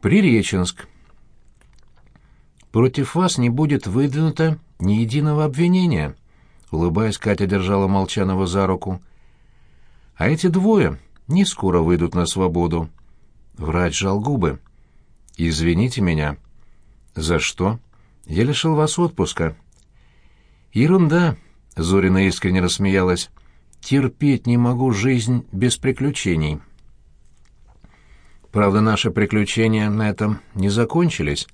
Приреченск. Против вас не будет выдвинуто ни единого обвинения. Улыбаясь, Катя держала Молчанова за руку. А эти двое не скоро выйдут на свободу. Врач жал губы. «Извините меня». «За что?» «Я лишил вас отпуска». «Ерунда», — Зорина искренне рассмеялась. «Терпеть не могу жизнь без приключений». Правда, наши приключения на этом не закончились.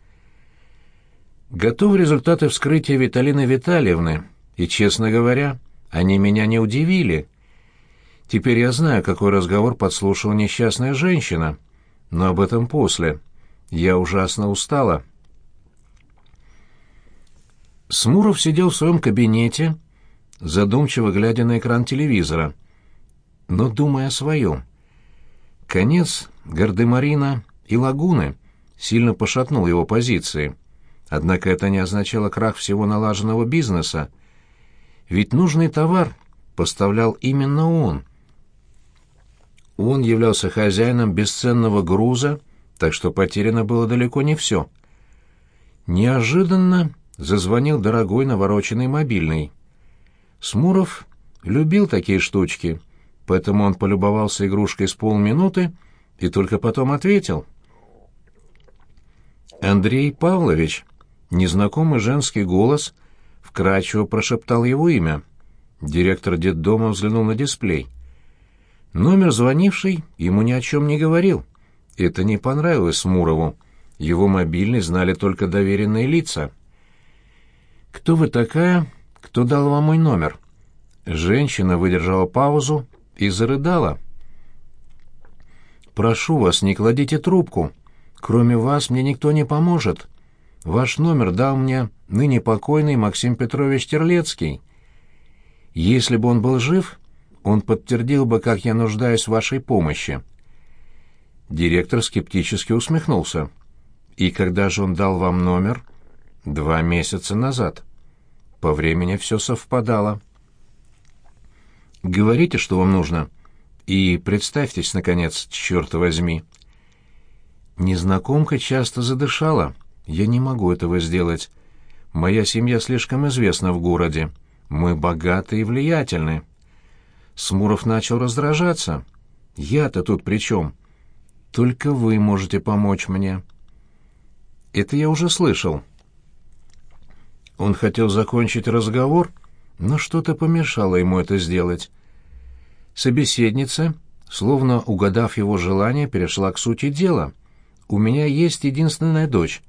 Готовы результаты вскрытия Виталины Витальевны, и, честно говоря, они меня не удивили. Теперь я знаю, какой разговор подслушала несчастная женщина, но об этом после. Я ужасно устала. Смуров сидел в своем кабинете, задумчиво глядя на экран телевизора, но думая о своем. Конец Гардемарина и Лагуны сильно пошатнул его позиции. Однако это не означало крах всего налаженного бизнеса. Ведь нужный товар поставлял именно он. Он являлся хозяином бесценного груза, так что потеряно было далеко не все. Неожиданно зазвонил дорогой навороченный мобильный. Смуров любил такие штучки, поэтому он полюбовался игрушкой с полминуты и только потом ответил. «Андрей Павлович», незнакомый женский голос вкрадчиво прошептал его имя. Директор детдома взглянул на дисплей. Номер звонивший ему ни о чем не говорил. Это не понравилось Смурову. Его мобильный знали только доверенные лица. «Кто вы такая? Кто дал вам мой номер?» Женщина выдержала паузу и зарыдала. «Прошу вас, не кладите трубку. Кроме вас мне никто не поможет. Ваш номер дал мне ныне покойный Максим Петрович Терлецкий. Если бы он был жив, он подтвердил бы, как я нуждаюсь в вашей помощи». Директор скептически усмехнулся. «И когда же он дал вам номер?» «Два месяца назад». По времени все совпадало. Говорите, что вам нужно. И представьтесь, наконец, черт возьми. Незнакомка часто задышала. Я не могу этого сделать. Моя семья слишком известна в городе. Мы богаты и влиятельны. Смуров начал раздражаться. Я-то тут при чем? Только вы можете помочь мне. Это я уже слышал. Он хотел закончить разговор, но что-то помешало ему это сделать. Собеседница, словно угадав его желание, перешла к сути дела. «У меня есть единственная дочь.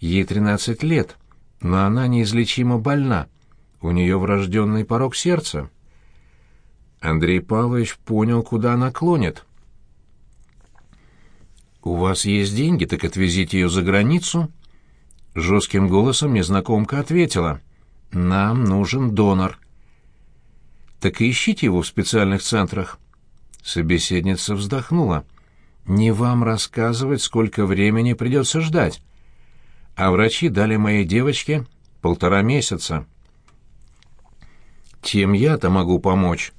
Ей тринадцать лет, но она неизлечимо больна. У нее врожденный порог сердца». Андрей Павлович понял, куда она клонит. «У вас есть деньги, так отвезите ее за границу». Жестким голосом незнакомка ответила. «Нам нужен донор». Так и ищите его в специальных центрах. Собеседница вздохнула. Не вам рассказывать, сколько времени придется ждать. А врачи дали моей девочке полтора месяца. Тем я-то могу помочь.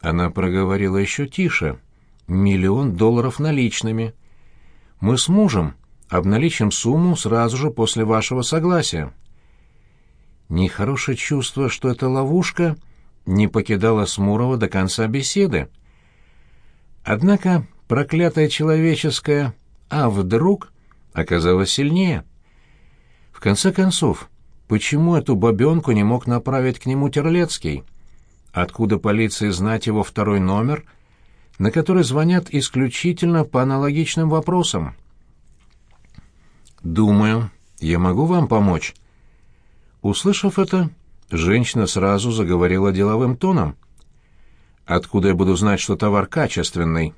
Она проговорила еще тише. Миллион долларов наличными. Мы с мужем обналичим сумму сразу же после вашего согласия. Нехорошее чувство, что это ловушка, не покидала Смурова до конца беседы. Однако проклятая человеческая «а вдруг» оказалась сильнее. В конце концов, почему эту бабенку не мог направить к нему Терлецкий? Откуда полиции знать его второй номер, на который звонят исключительно по аналогичным вопросам? «Думаю, я могу вам помочь». Услышав это, Женщина сразу заговорила деловым тоном. «Откуда я буду знать, что товар качественный?»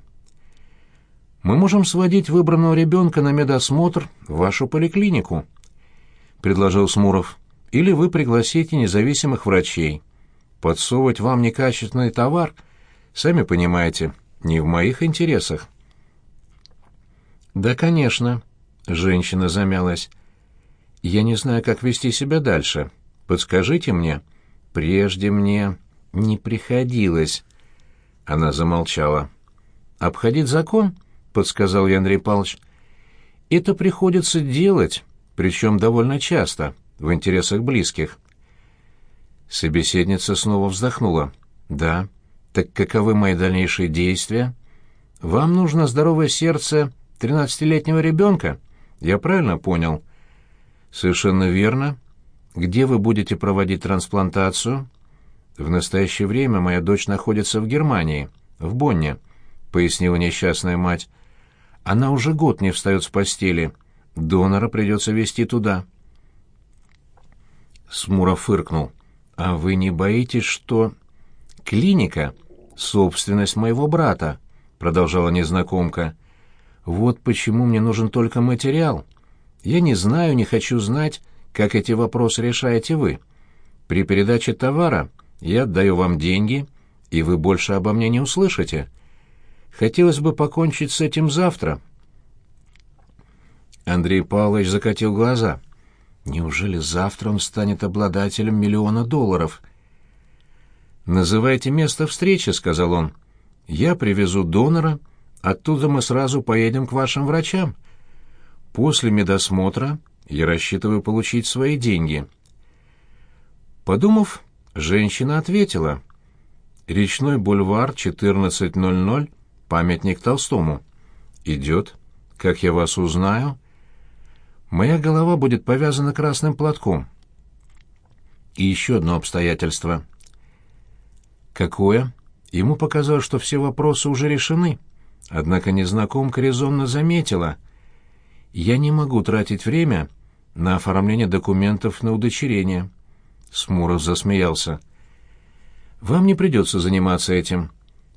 «Мы можем сводить выбранного ребенка на медосмотр в вашу поликлинику», — предложил Смуров. «Или вы пригласите независимых врачей. Подсовывать вам некачественный товар, сами понимаете, не в моих интересах». «Да, конечно», — женщина замялась. «Я не знаю, как вести себя дальше». Подскажите мне. Прежде мне не приходилось. Она замолчала. Обходить закон, подсказал я Андрей Павлович. Это приходится делать, причем довольно часто, в интересах близких. Собеседница снова вздохнула. «Да. Так каковы мои дальнейшие действия? Вам нужно здоровое сердце тринадцатилетнего ребенка? Я правильно понял?» «Совершенно верно. Где вы будете проводить трансплантацию?» «В настоящее время моя дочь находится в Германии, в Бонне», — пояснила несчастная мать. «Она уже год не встает с постели. Донора придется везти туда». Смуров фыркнул. «А вы не боитесь, что...» «Клиника — собственность моего брата», — продолжала незнакомка. «Вот почему мне нужен только материал. Я не знаю, не хочу знать, как эти вопросы решаете вы. При передаче товара я отдаю вам деньги, и вы больше обо мне не услышите. Хотелось бы покончить с этим завтра». Андрей Павлович закатил глаза — Неужели завтра он станет обладателем миллиона долларов? «Называйте место встречи», — сказал он. «Я привезу донора, оттуда мы сразу поедем к вашим врачам. После медосмотра я рассчитываю получить свои деньги». Подумав, женщина ответила. «Речной бульвар, 14.00, памятник Толстому. Идет. Как я вас узнаю?» моя голова будет повязана красным платком. И еще одно обстоятельство. Какое? Ему показалось, что все вопросы уже решены. Однако незнакомка резонно заметила. «Я не могу тратить время на оформление документов на удочерение». Смуров засмеялся. «Вам не придется заниматься этим.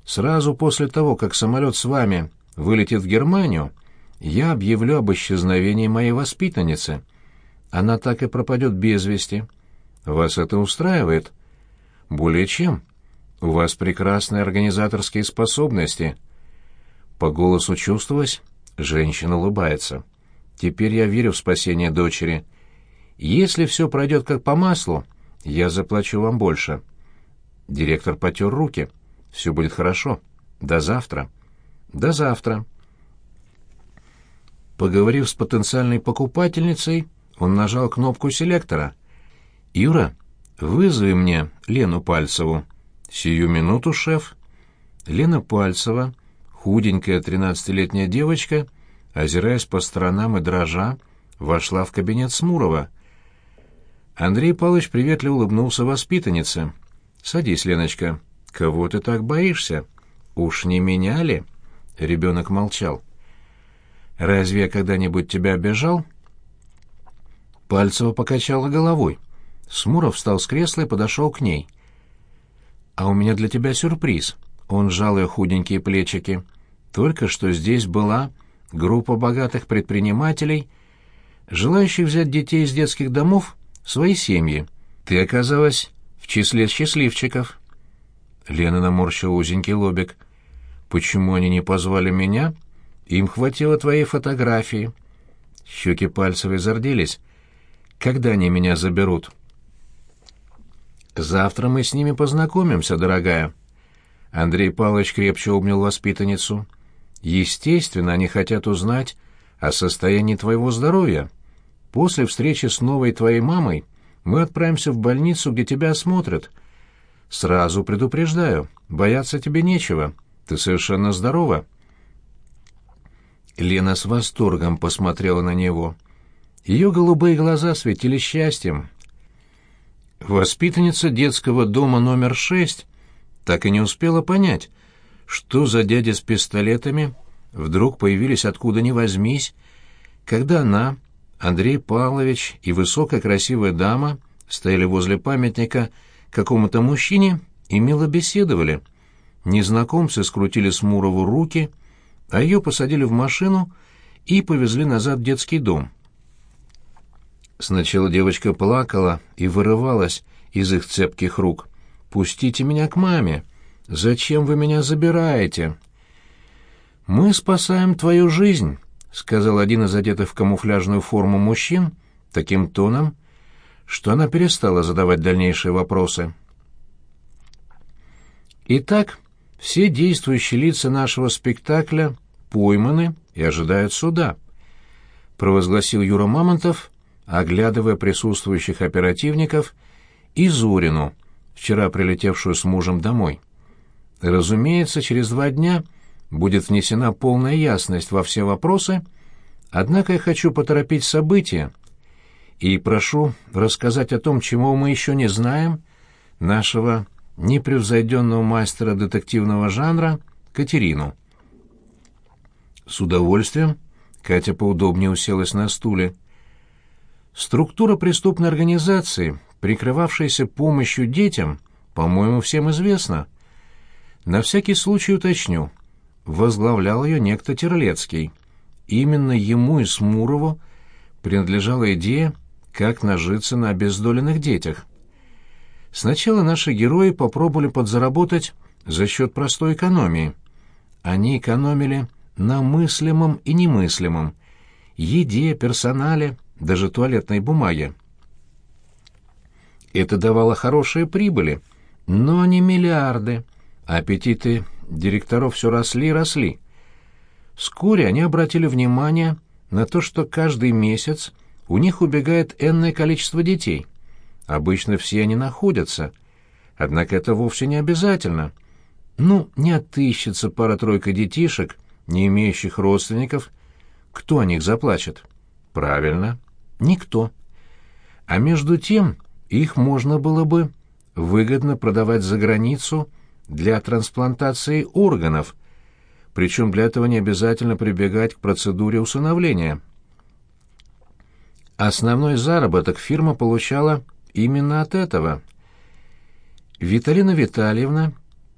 Сразу после того, как самолет с вами вылетит в Германию, я объявлю об исчезновении моей воспитанницы. Она так и пропадет без вести. Вас это устраивает? Более чем. У вас прекрасные организаторские способности. По голосу чувствовалось, женщина улыбается. Теперь я верю в спасение дочери. Если все пройдет как по маслу, я заплачу вам больше. Директор потер руки. Все будет хорошо. До завтра. До завтра. Поговорив с потенциальной покупательницей, он нажал кнопку селектора. «Юра, вызови мне Лену Пальцеву». «Сию минуту, шеф». Лена Пальцева, худенькая тринадцатилетняя девочка, озираясь по сторонам и дрожа, вошла в кабинет Смурова. Андрей Павлович приветливо улыбнулся воспитаннице. «Садись, Леночка. Кого ты так боишься? Уж не меня ли?» Ребенок молчал. Разве я когда-нибудь тебя обижал?» Пальцева покачала головой. Смуров встал с кресла и подошел к ней. «А у меня для тебя сюрприз». Он сжал ее худенькие плечики. «Только что здесь была группа богатых предпринимателей, желающих взять детей из детских домов в свои семьи. Ты оказалась в числе счастливчиков». Лена наморщила узенький лобик. «Почему они не позвали меня?» Им хватило твоей фотографии. Щеки Пальцевой зарделись. Когда они меня заберут? Завтра мы с ними познакомимся, дорогая. Андрей Павлович крепче обнял воспитанницу. Естественно, они хотят узнать о состоянии твоего здоровья. После встречи с новой твоей мамой мы отправимся в больницу, где тебя осмотрят. Сразу предупреждаю, бояться тебе нечего. Ты совершенно здорова. Лена с восторгом посмотрела на него. Ее голубые глаза светили счастьем. Воспитанница детского дома номер шесть так и не успела понять, что за дяди с пистолетами вдруг появились откуда ни возьмись, когда она, Андрей Павлович и высокая красивая дама стояли возле памятника какому-то мужчине и мило беседовали. Незнакомцы скрутили Смурову руки — а ее посадили в машину и повезли назад в детский дом. Сначала девочка плакала и вырывалась из их цепких рук. «Пустите меня к маме! Зачем вы меня забираете?» «Мы спасаем твою жизнь», — сказал один из одетых в камуфляжную форму мужчин таким тоном, что она перестала задавать дальнейшие вопросы. Итак, все действующие лица нашего спектакля пойманы и ожидают суда. — провозгласил Юра Мамонтов, оглядывая присутствующих оперативников и Зурину, вчера прилетевшую с мужем домой. Разумеется, через два дня будет внесена полная ясность во все вопросы, однако я хочу поторопить события и прошу рассказать о том, чего мы еще не знаем, нашего непревзойденного мастера детективного жанра Катерину. С удовольствием Катя поудобнее уселась на стуле. Структура преступной организации, прикрывавшейся помощью детям, по-моему, всем известна. На всякий случай уточню. Возглавлял ее некто Терлецкий. Именно ему и Смурову принадлежала идея, как нажиться на обездоленных детях. Сначала наши герои попробовали подзаработать за счет простой экономии. Они экономили на мыслимом и немыслимом, еде, персонале, даже туалетной бумаге. Это давало хорошие прибыли, но не миллиарды. Аппетиты директоров все росли и росли. Вскоре они обратили внимание на то, что каждый месяц у них убегает энное количество детей. Обычно все они находятся. Однако это вовсе не обязательно. Ну, не отыщется пара-тройка детишек, не имеющих родственников. Кто о них заплачет? Правильно, никто. А между тем их можно было бы выгодно продавать за границу для трансплантации органов, причем для этого не обязательно прибегать к процедуре усыновления. Основной заработок фирма получала именно от этого. Виталина Витальевна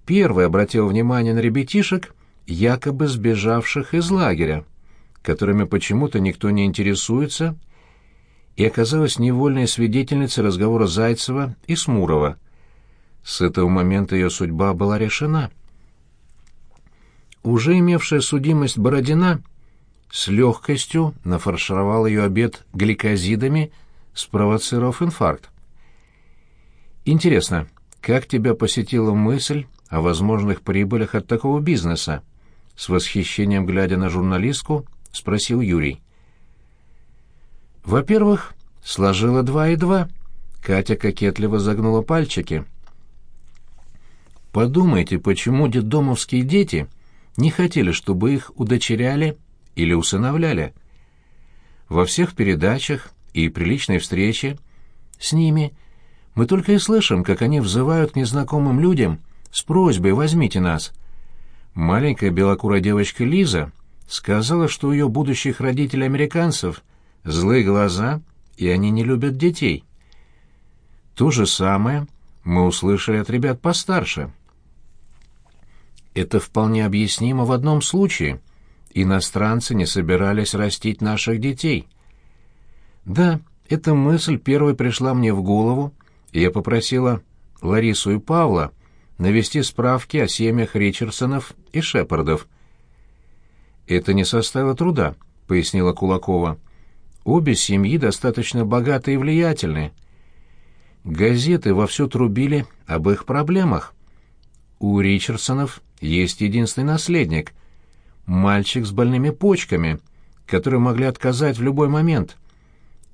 первая обратила внимание на ребятишек, якобы сбежавших из лагеря, которыми почему-то никто не интересуется, и оказалась невольной свидетельницей разговора Зайцева и Смурова. С этого момента ее судьба была решена. Уже имевшая судимость Бородина с легкостью нафаршировал ее обед гликозидами, спровоцировав инфаркт. «Интересно, как тебя посетила мысль о возможных прибылях от такого бизнеса?» С восхищением глядя на журналистку, спросил Юрий. «Во-первых, сложила два и два». Катя кокетливо загнула пальчики. «Подумайте, почему детдомовские дети не хотели, чтобы их удочеряли или усыновляли? Во всех передачах и приличной встрече с ними мы только и слышим, как они взывают к незнакомым людям с просьбой «возьмите нас». Маленькая белокурая девочка Лиза сказала, что у ее будущих родителей-американцев злые глаза, и они не любят детей. То же самое мы услышали от ребят постарше. Это вполне объяснимо в одном случае. Иностранцы не собирались растить наших детей. Да, эта мысль первой пришла мне в голову, и я попросила Ларису и Павла навести справки о семьях Ричардсонов и Шепардов. «Это не составило труда», — пояснила Кулакова. «Обе семьи достаточно богаты и влиятельны. Газеты вовсю трубили об их проблемах. У Ричардсонов есть единственный наследник — мальчик с больными почками, которые могли отказать в любой момент.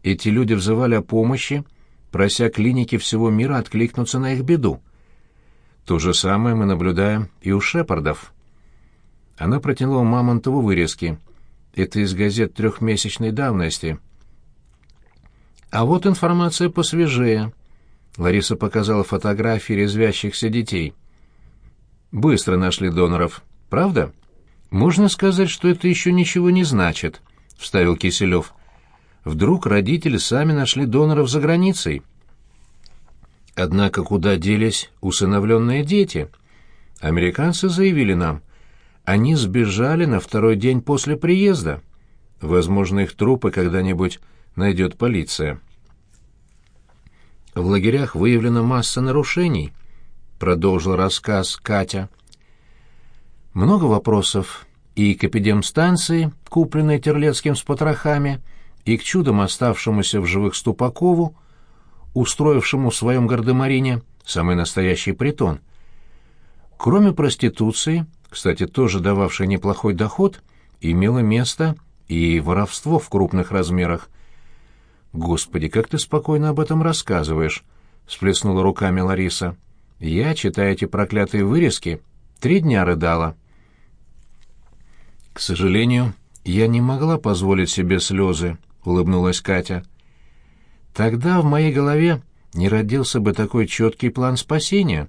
Эти люди взывали о помощи, прося клиники всего мира откликнуться на их беду. То же самое мы наблюдаем и у Шепардов. Она протянула Мамонтову вырезки. Это из газет трехмесячной давности. А вот информация посвежее. Лариса показала фотографии резвящихся детей. Быстро нашли доноров, правда? Можно сказать, что это еще ничего не значит, вставил Киселев. Вдруг родители сами нашли доноров за границей. Однако куда делись усыновленные дети? Американцы заявили нам, они сбежали на второй день после приезда. Возможно, их трупы когда-нибудь найдет полиция. В лагерях выявлена масса нарушений, продолжил рассказ Катя. Много вопросов и к эпидемстанции, купленной Терлецким с потрохами, и к чудом оставшемуся в живых Ступакову, устроившему в своем гардемарине самый настоящий притон. Кроме проституции, кстати, тоже дававшей неплохой доход, имело место и воровство в крупных размерах. «Господи, как ты спокойно об этом рассказываешь!» — всплеснула руками Лариса. «Я, читая эти проклятые вырезки, три дня рыдала». «К сожалению, я не могла позволить себе слезы», — улыбнулась Катя. «Тогда в моей голове не родился бы такой четкий план спасения».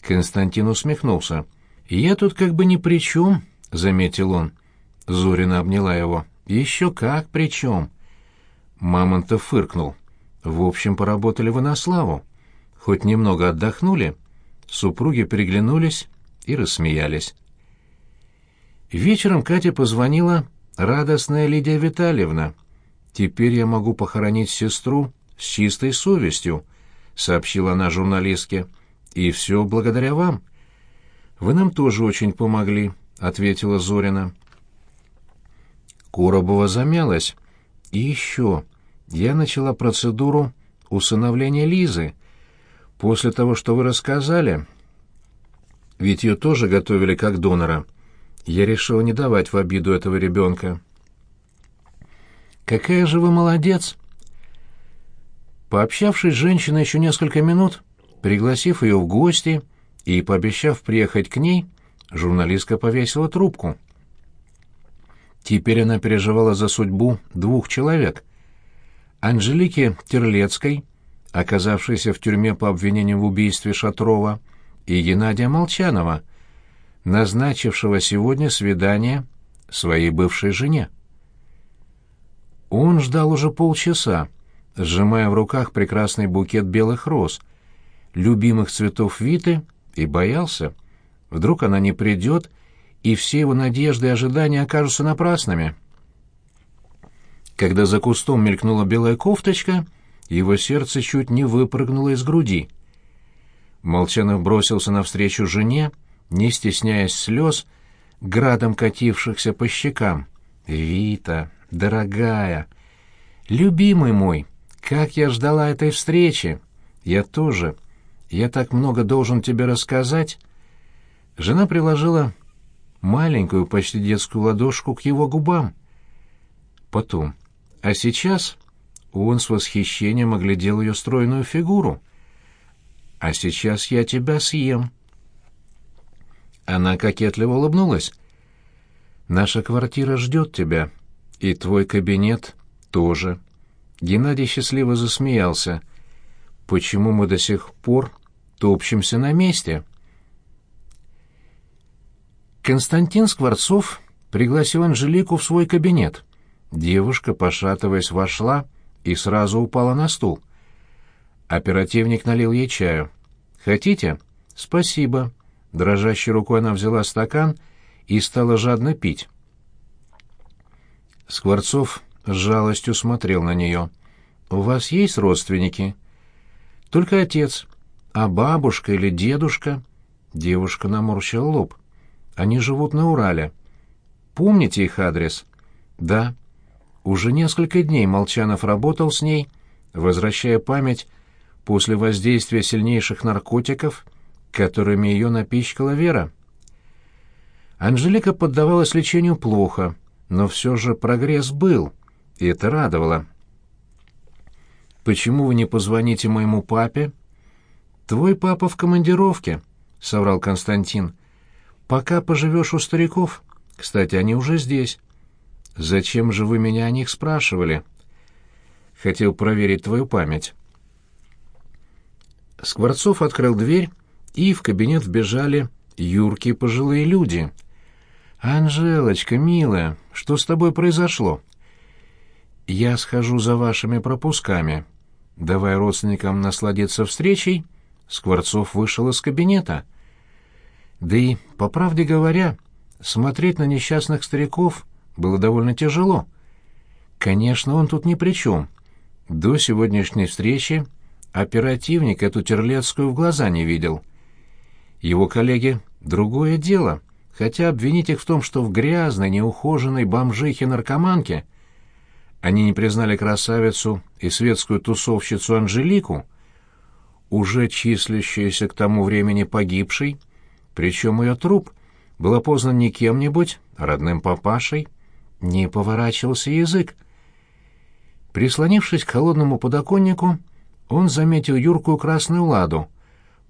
Константин усмехнулся. «Я тут как бы ни при чем», — заметил он. Зорина обняла его. «Еще как при чем?» Мамонтов фыркнул. «В общем, поработали вы на славу. Хоть немного отдохнули». Супруги переглянулись и рассмеялись. Вечером Катя позвонила радостная Лидия Витальевна. «Теперь я могу похоронить сестру с чистой совестью», — сообщила она журналистке. «И все благодаря вам». «Вы нам тоже очень помогли», — ответила Зорина. Коробова замялась. «И еще. Я начала процедуру усыновления Лизы. После того, что вы рассказали, ведь ее тоже готовили как донора, я решила не давать в обиду этого ребенка». «Какая же вы молодец!» Пообщавшись с женщиной еще несколько минут, пригласив ее в гости, и, пообещав приехать к ней, журналистка повесила трубку. Теперь она переживала за судьбу двух человек. Анжелики Терлецкой, оказавшейся в тюрьме по обвинению в убийстве Шатрова, и Геннадия Молчанова, назначившего сегодня свидание своей бывшей жене. Он ждал уже полчаса, сжимая в руках прекрасный букет белых роз, любимых цветов Виты и боялся. Вдруг она не придет, и все его надежды и ожидания окажутся напрасными. Когда за кустом мелькнула белая кофточка, его сердце чуть не выпрыгнуло из груди. Молчанов бросился навстречу жене, не стесняясь слез, градом катившихся по щекам. «Вита, дорогая, любимый мой, как я ждала этой встречи! Я тоже!» Я так много должен тебе рассказать». Жена приложила маленькую, почти детскую ладошку к его губам. Потом. А сейчас он с восхищением оглядел ее стройную фигуру. «А сейчас я тебя съем». Она кокетливо улыбнулась. «Наша квартира ждет тебя, и твой кабинет тоже». Геннадий счастливо засмеялся. «Почему мы до сих пор топчемся на месте. Константин Скворцов пригласил Анжелику в свой кабинет. Девушка, пошатываясь, вошла и сразу упала на стул. Оперативник налил ей чаю. «Хотите?» «Спасибо». Дрожащей рукой она взяла стакан и стала жадно пить. Скворцов с жалостью смотрел на нее. «У вас есть родственники?» «Только отец. А бабушка или дедушка? Девушка наморщила лоб. Они живут на Урале. Помните их адрес? Да. Уже несколько дней Молчанов работал с ней, возвращая память после воздействия сильнейших наркотиков, которыми ее напичкала Вера. Анжелика поддавалась лечению плохо, но все же прогресс был, и это радовало. «Почему вы не позвоните моему папе?» «Твой папа в командировке», — соврал Константин. «Пока поживешь у стариков. Кстати, они уже здесь». «Зачем же вы меня о них спрашивали?» «Хотел проверить твою память». Скворцов открыл дверь, и в кабинет вбежали юркие пожилые люди. «Анжелочка, милая, что с тобой произошло?» «Я схожу за вашими пропусками. Давай родственникам насладиться встречей Скворцов вышел из кабинета. Да и, по правде говоря, смотреть на несчастных стариков было довольно тяжело. Конечно, он тут ни при чем. До сегодняшней встречи оперативник эту Терлецкую в глаза не видел. Его коллеги — другое дело, хотя обвинить их в том, что в грязной, неухоженной бомжихе-наркоманке они не признали красавицу и светскую тусовщицу Анжелику, уже числящаяся к тому времени погибшей, причем ее труп был опознан не кем-нибудь, а родным папашей, не поворачивался язык. Прислонившись к холодному подоконнику, он заметил юркую красную ладу,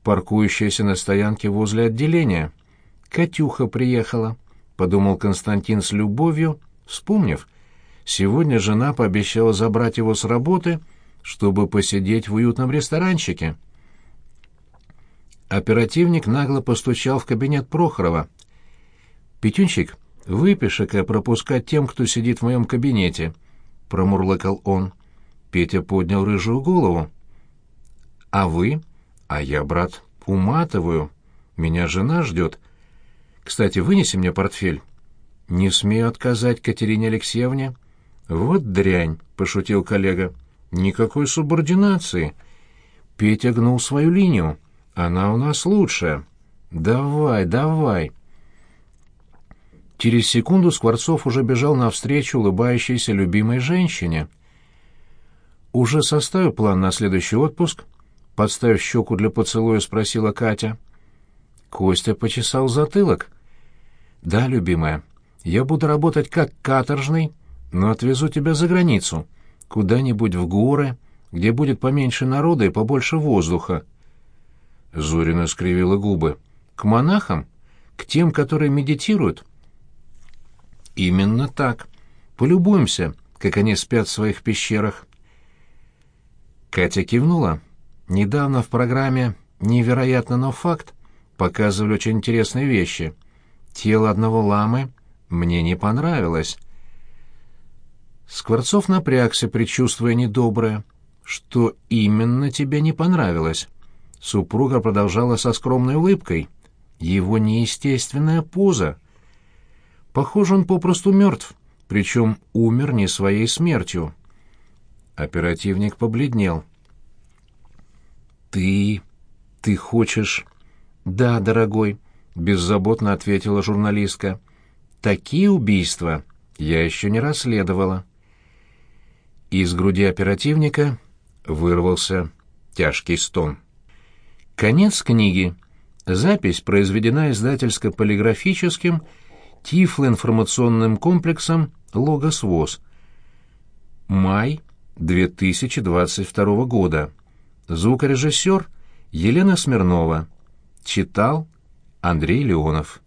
паркующуюся на стоянке возле отделения. «Катюха приехала», — подумал Константин с любовью, вспомнив. Сегодня жена пообещала забрать его с работы, чтобы посидеть в уютном ресторанчике. Оперативник нагло постучал в кабинет Прохорова. «Петюнчик, выпиши-ка пропускать тем, кто сидит в моем кабинете», — промурлыкал он. Петя поднял рыжую голову. «А вы?» «А я, брат, уматываю. Меня жена ждет. Кстати, вынеси мне портфель». «Не смею отказать Катерине Алексеевне». «Вот дрянь», — пошутил коллега. «Никакой субординации». Петя гнул свою линию. «Она у нас лучшая». «Давай, давай». Через секунду Скворцов уже бежал навстречу улыбающейся любимой женщине. «Уже составил план на следующий отпуск?» Подставив щеку для поцелуя, спросила Катя. Костя почесал затылок. «Да, любимая, я буду работать как каторжный, но отвезу тебя за границу, куда-нибудь в горы, где будет поменьше народа и побольше воздуха». Зорина скривила губы. «К монахам? К тем, которые медитируют?» «Именно так. Полюбуемся, как они спят в своих пещерах». Катя кивнула. Недавно в программе «Невероятно, но факт» показывали очень интересные вещи. Тело одного ламы мне не понравилось. Скворцов напрягся, предчувствуя недоброе. «Что именно тебе не понравилось?» Супруга продолжала со скромной улыбкой. «Его неестественная поза. Похоже, он попросту мертв, причем умер не своей смертью». Оперативник побледнел. «Ты... ты хочешь...» «Да, дорогой», — беззаботно ответила журналистка. «Такие убийства я еще не расследовала». Из груди оперативника вырвался тяжкий стон. Конец книги. Запись произведена издательско-полиграфическим тифлоинформационным комплексом «Логос ВОЗ». Май 2022 года. Звукорежиссер Елена Смирнова. Читал Андрей Леонов.